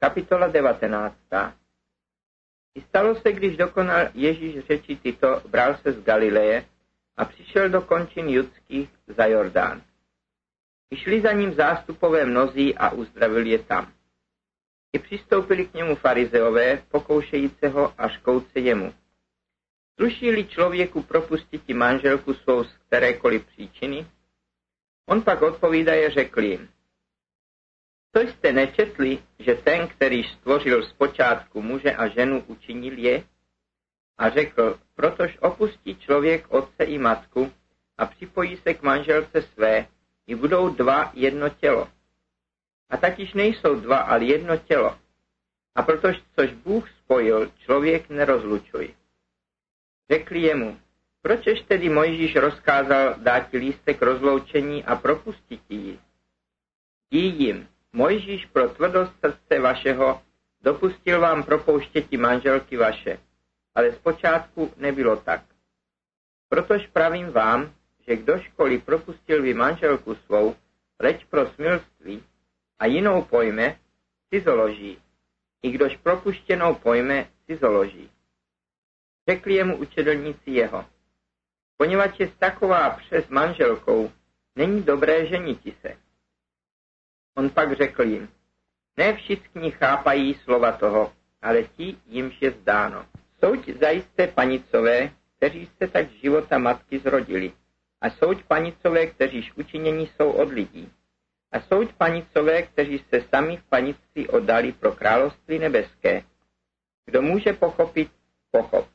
Kapitola 19. I stalo se, když dokonal Ježíš řeči tyto, bral se z Galileje a přišel do končin judských za Jordán. Vyšli za ním zástupové mnozí a uzdravili je tam. I přistoupili k němu farizeové, pokoušejíce ho a škouce jemu. Sluší-li člověku propustit manželku svou z kterékoliv příčiny? On pak odpovídaje řekl jim, to jste nečetli, že ten, který stvořil zpočátku muže a ženu, učinil je? A řekl, protož opustí člověk otce i matku a připojí se k manželce své, i budou dva jedno tělo. A tak již nejsou dva, ale jedno tělo. A protož což Bůh spojil, člověk nerozlučuj. Řekli jemu, pročež tedy Mojžíš rozkázal dát lístek rozloučení a propustit ji? Dí jim, Mojžíš pro tvrdost srdce vašeho dopustil vám propouštěti manželky vaše, ale zpočátku nebylo tak. Protož pravím vám, že kdožkoliv propustil by manželku svou, leč pro smilství a jinou pojme, cizoloží. I kdož propuštěnou pojme, cizoloží. Řekli jemu učedelníci jeho. Poněvadž je taková přes manželkou, není dobré ženiti se. On pak řekl jim, ne všichni chápají slova toho, ale ti, jimž je zdáno. Souď zajisté panicové, kteří jste tak z života matky zrodili, a souď panicové, kteříž učinění jsou od lidí. A souď panicové, kteří se sami v panictví oddali pro království nebeské. Kdo může pochopit, pochop.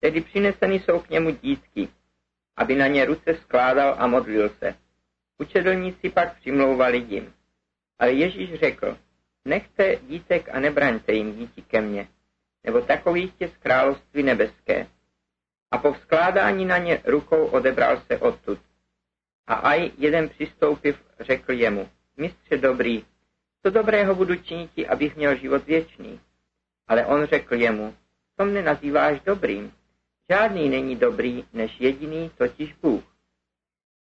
Tedy přineseny jsou k němu dítky, aby na ně ruce skládal a modlil se. Učedlníci pak přimlouvali jim. Ale Ježíš řekl, nechte dítek a nebraňte jim díti ke mně, nebo takový jste z království nebeské. A po vzkládání na ně rukou odebral se odtud. A aj jeden přistoupiv řekl jemu, mistře dobrý, co dobrého budu činit, abych měl život věčný. Ale on řekl jemu, to mne nazýváš dobrým. Žádný není dobrý, než jediný, totiž Bůh.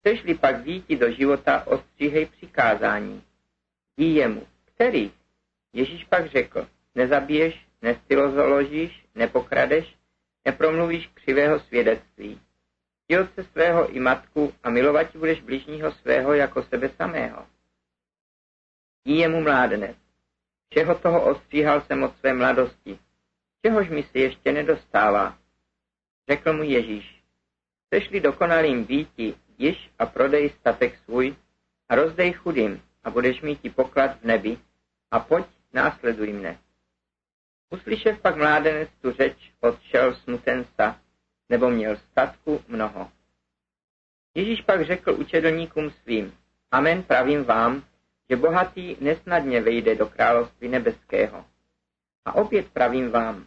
Chceš-li pak výjít do života, ostříhej přikázání. Dí jemu, který? Ježíš pak řekl, nezabiješ, nestylozoložíš, nepokradeš, nepromluvíš křivého svědectví. Ti otce svého i matku a milovat budeš bližního svého jako sebe samého. Dí jemu mládenec. Čeho toho ostříhal jsem od své mladosti? Čehož mi se ještě nedostává? Řekl mu Ježíš. Chceš-li dokonalým býti, již a prodej statek svůj a rozdej chudým, a budeš mít ti poklad v nebi a pojď, následuj mne. Uslyšev pak mládenec tu řeč, odšel smutensta, nebo měl statku mnoho. Ježíš pak řekl učedlníkům svým, Amen pravím vám, že bohatý nesnadně vejde do království nebeského. A opět pravím vám,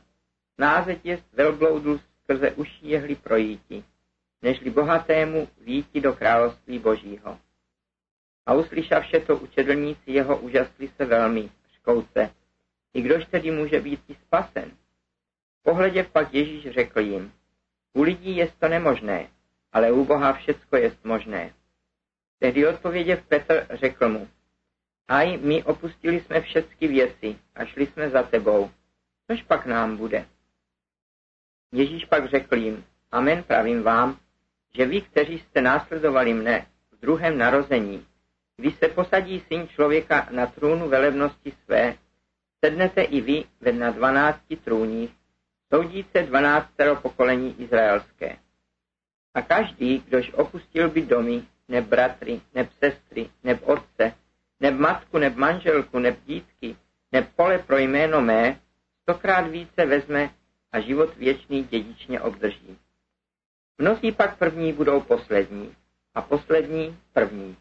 názeť je velbloudu skrze uší jehly projíti, nežli bohatému výti do království božího. A uslyšavše to učedlníci jeho úžasli se velmi, škouce. I kdož tedy může být i spasen? Pohledě pak Ježíš řekl jim, u lidí je to nemožné, ale u Boha všecko je možné. Tehdy odpověděv Petr řekl mu, aj my opustili jsme všechny věci a šli jsme za tebou, což pak nám bude? Ježíš pak řekl jim, amen pravím vám, že vy, kteří jste následovali mne v druhém narození, když se posadí syn člověka na trůnu velebnosti své, sednete i vy ve na dvanácti trůních, soudíce dvanáctero pokolení izraelské. A každý, kdož opustil by domy, neb bratry, neb sestry, neb otce, neb matku, neb manželku, neb dítky, neb pole pro jméno mé, stokrát více vezme a život věčný dědičně obdrží. Mnozí pak první budou poslední a poslední první.